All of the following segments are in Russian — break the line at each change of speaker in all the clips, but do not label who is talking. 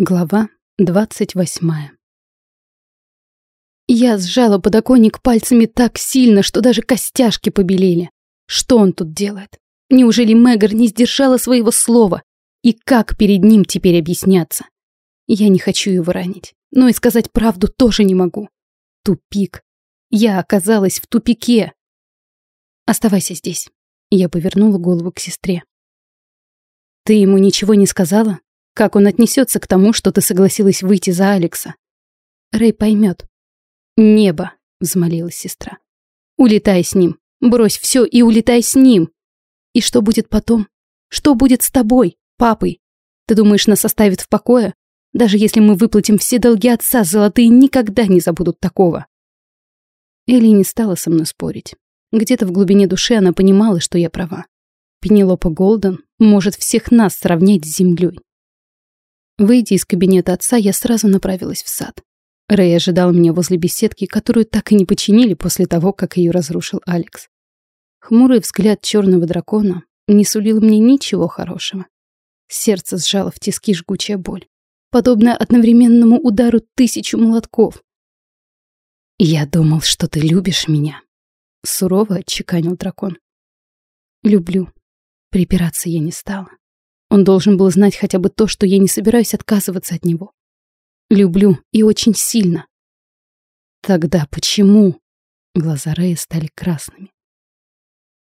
Глава двадцать восьмая Я сжала подоконник пальцами так сильно, что даже костяшки побелели. Что он тут делает? Неужели Мэгар не сдержала своего слова? И как перед ним теперь объясняться? Я не хочу его ранить, но и сказать правду тоже не могу. Тупик. Я оказалась в тупике. Оставайся здесь. Я повернула голову к сестре. Ты ему ничего не сказала? Как он отнесется к тому, что ты согласилась выйти за Алекса? Рэй поймет. Небо, взмолилась сестра. Улетай с ним. Брось все и улетай с ним. И что будет потом? Что будет с тобой, папой? Ты думаешь, нас оставит в покое? Даже если мы выплатим все долги отца, золотые никогда не забудут такого. Элли не стала со мной спорить. Где-то в глубине души она понимала, что я права. Пенелопа Голден может всех нас сравнять с землей. Выйдя из кабинета отца, я сразу направилась в сад. Рэй ожидал меня возле беседки, которую так и не починили после того, как ее разрушил Алекс. Хмурый взгляд черного дракона не сулил мне ничего хорошего. Сердце сжало в тиски жгучая боль, подобная одновременному удару тысячу молотков. «Я думал, что ты любишь меня», — сурово отчеканил дракон. «Люблю». Припираться я не стала. Он должен был знать хотя бы то, что я не собираюсь отказываться от него. Люблю и очень сильно. Тогда почему? Глаза Рэя стали красными.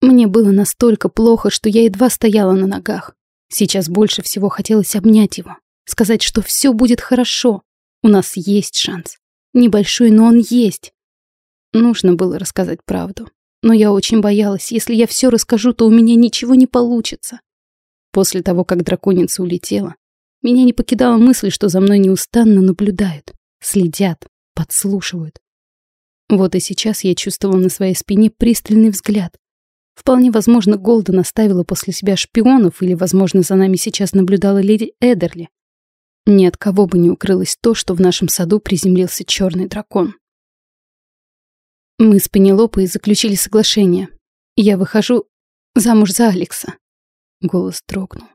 Мне было настолько плохо, что я едва стояла на ногах. Сейчас больше всего хотелось обнять его, сказать, что все будет хорошо. У нас есть шанс. Небольшой, но он есть. Нужно было рассказать правду. Но я очень боялась, если я все расскажу, то у меня ничего не получится. После того, как драконица улетела, меня не покидала мысль, что за мной неустанно наблюдают, следят, подслушивают. Вот и сейчас я чувствовала на своей спине пристальный взгляд. Вполне возможно, Голден оставила после себя шпионов, или, возможно, за нами сейчас наблюдала леди Эдерли. Ни от кого бы не укрылось то, что в нашем саду приземлился черный дракон. Мы с Пенелопой заключили соглашение. Я выхожу замуж за Алекса. Голос дрогнул.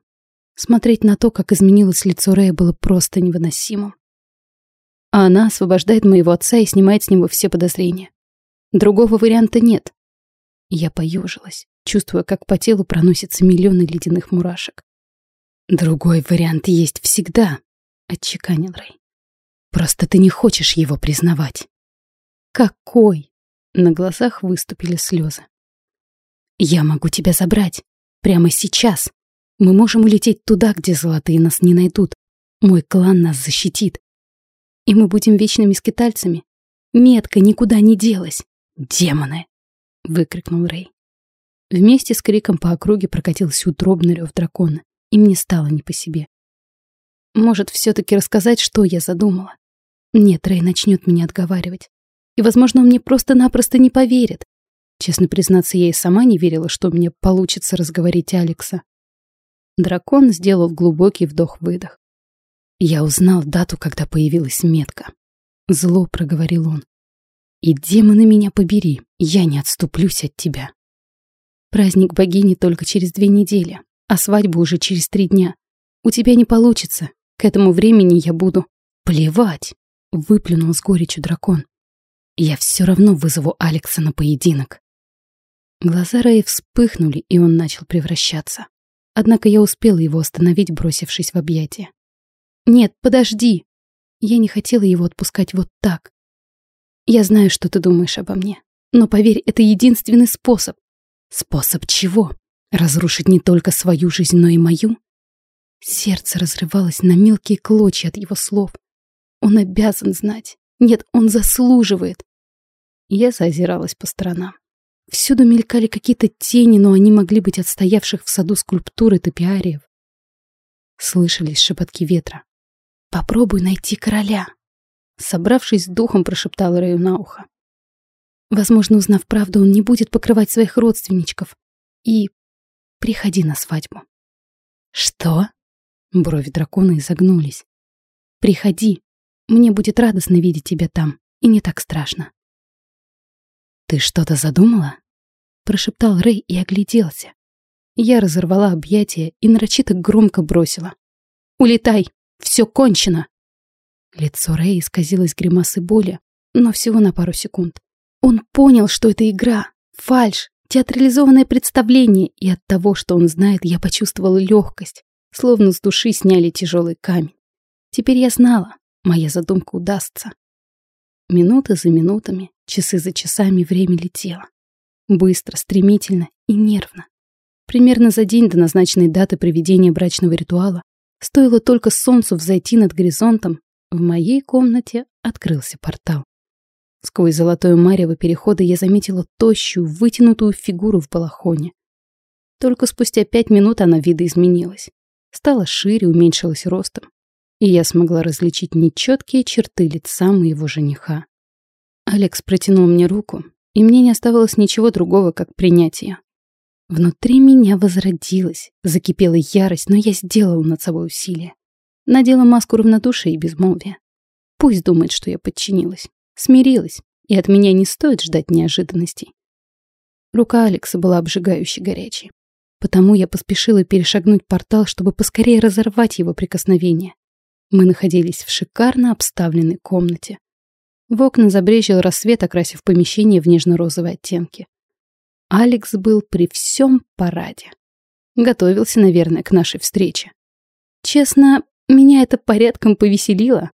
Смотреть на то, как изменилось лицо Рэя, было просто невыносимо. А она освобождает моего отца и снимает с него все подозрения. Другого варианта нет. Я поежилась, чувствуя, как по телу проносятся миллионы ледяных мурашек. «Другой вариант есть всегда», — отчеканил Рэй. «Просто ты не хочешь его признавать». «Какой?» На глазах выступили слезы. «Я могу тебя забрать. Прямо сейчас. Мы можем улететь туда, где золотые нас не найдут. Мой клан нас защитит. И мы будем вечными скитальцами. Метка никуда не делась. Демоны!» — выкрикнул Рэй. Вместе с криком по округе прокатился утробный рев дракона, и мне стало не по себе. Может, все-таки рассказать, что я задумала? Нет, Рэй начнет меня отговаривать. И, возможно, он мне просто-напросто не поверит. Честно признаться, я и сама не верила, что мне получится разговорить Алекса. Дракон сделал глубокий вдох-выдох. Я узнал дату, когда появилась метка. Зло проговорил он. И демоны меня побери, я не отступлюсь от тебя. Праздник богини только через две недели, а свадьба уже через три дня. У тебя не получится. К этому времени я буду... Плевать! Выплюнул с горечью дракон. Я все равно вызову Алекса на поединок. Глаза Рэя вспыхнули, и он начал превращаться. Однако я успела его остановить, бросившись в объятия. «Нет, подожди!» Я не хотела его отпускать вот так. «Я знаю, что ты думаешь обо мне, но поверь, это единственный способ». «Способ чего? Разрушить не только свою жизнь, но и мою?» Сердце разрывалось на мелкие клочья от его слов. Он обязан знать. Нет, он заслуживает. Я зазиралась по сторонам. Всюду мелькали какие-то тени, но они могли быть отстоявших в саду скульптуры топиариев. Слышались шепотки ветра. «Попробуй найти короля!» Собравшись с духом, прошептал Рэю на ухо. Возможно, узнав правду, он не будет покрывать своих родственничков. И приходи на свадьбу. Что? Брови дракона изогнулись. Приходи. Мне будет радостно видеть тебя там, и не так страшно. «Ты что-то задумала?» Прошептал Рэй и огляделся. Я разорвала объятия и нарочито громко бросила. «Улетай! Все кончено. Лицо Рэя исказилось гримасой боли, но всего на пару секунд. Он понял, что это игра, фальшь, театрализованное представление, и от того, что он знает, я почувствовала легкость, словно с души сняли тяжелый камень. Теперь я знала, моя задумка удастся. Минуты за минутами, часы за часами время летело. Быстро, стремительно и нервно. Примерно за день до назначенной даты проведения брачного ритуала стоило только солнцу взойти над горизонтом, в моей комнате открылся портал. Сквозь золотое марево перехода я заметила тощую, вытянутую фигуру в балахоне. Только спустя пять минут она видоизменилась. Стала шире, уменьшилась ростом. И я смогла различить нечеткие черты лица моего жениха. Алекс протянул мне руку, и мне не оставалось ничего другого, как принять ее. Внутри меня возродилась, закипела ярость, но я сделала над собой усилие. Надела маску равнодушия и безмолвия. Пусть думает, что я подчинилась, смирилась, и от меня не стоит ждать неожиданностей. Рука Алекса была обжигающе горячей. Потому я поспешила перешагнуть портал, чтобы поскорее разорвать его прикосновение. Мы находились в шикарно обставленной комнате. В окна забрежил рассвет, окрасив помещение в нежно-розовые оттенки. Алекс был при всем параде. Готовился, наверное, к нашей встрече. Честно, меня это порядком повеселило.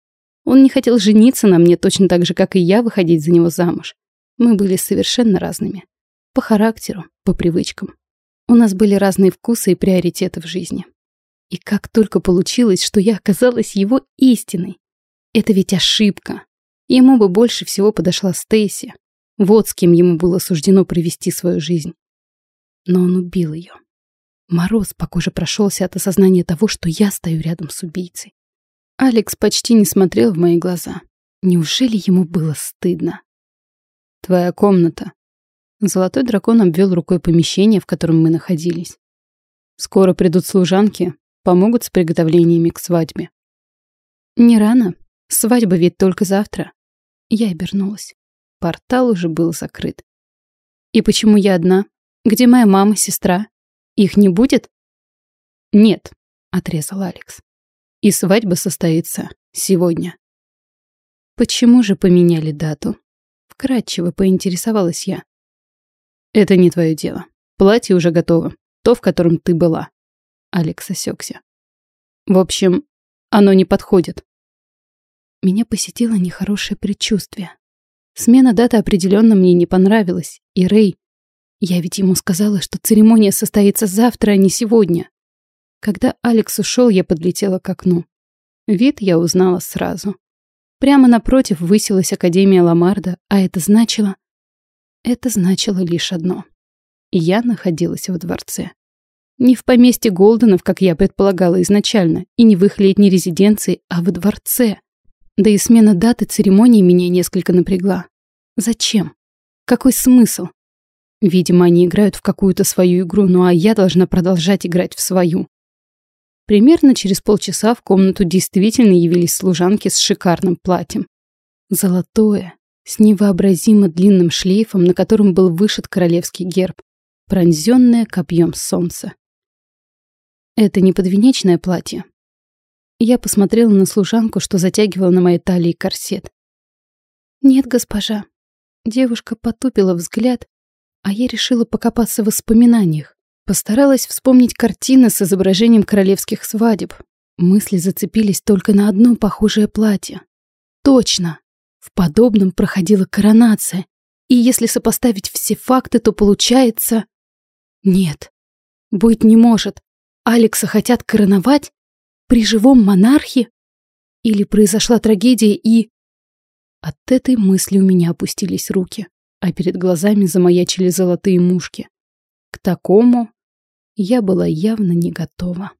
Он не хотел жениться на мне точно так же, как и я выходить за него замуж. Мы были совершенно разными. По характеру, по привычкам. У нас были разные вкусы и приоритеты в жизни. И как только получилось, что я оказалась его истиной. Это ведь ошибка. Ему бы больше всего подошла Стейси. Вот с кем ему было суждено провести свою жизнь. Но он убил ее. Мороз по коже прошелся от осознания того, что я стою рядом с убийцей. Алекс почти не смотрел в мои глаза. Неужели ему было стыдно? «Твоя комната». Золотой дракон обвел рукой помещение, в котором мы находились. «Скоро придут служанки, помогут с приготовлениями к свадьбе». «Не рано. Свадьба ведь только завтра». Я обернулась. Портал уже был закрыт. «И почему я одна? Где моя мама, сестра? Их не будет? Нет, отрезал Алекс. И свадьба состоится сегодня. Почему же поменяли дату? Вкратчиво поинтересовалась я. Это не твое дело. Платье уже готово. То, в котором ты была. Алекс осекся. В общем, оно не подходит. Меня посетило нехорошее предчувствие. Смена даты определенно мне не понравилась, и Рэй я ведь ему сказала, что церемония состоится завтра, а не сегодня. Когда Алекс ушел, я подлетела к окну. Вид я узнала сразу. Прямо напротив высилась Академия Ламарда, а это значило... Это значило лишь одно. Я находилась во дворце. Не в поместье Голденов, как я предполагала изначально, и не в их летней резиденции, а во дворце. Да и смена даты церемонии меня несколько напрягла. Зачем? Какой смысл? Видимо, они играют в какую-то свою игру, ну а я должна продолжать играть в свою. Примерно через полчаса в комнату действительно явились служанки с шикарным платьем. Золотое, с невообразимо длинным шлейфом, на котором был вышит королевский герб, пронзенное копьем солнца. Это не подвенечное платье. Я посмотрела на служанку, что затягивала на моей талии корсет. «Нет, госпожа». Девушка потупила взгляд а я решила покопаться в воспоминаниях. Постаралась вспомнить картины с изображением королевских свадеб. Мысли зацепились только на одно похожее платье. Точно! В подобном проходила коронация. И если сопоставить все факты, то получается... Нет, быть не может. Алекса хотят короновать? При живом монархе? Или произошла трагедия и... От этой мысли у меня опустились руки а перед глазами замаячили золотые мушки. К такому я была явно не готова.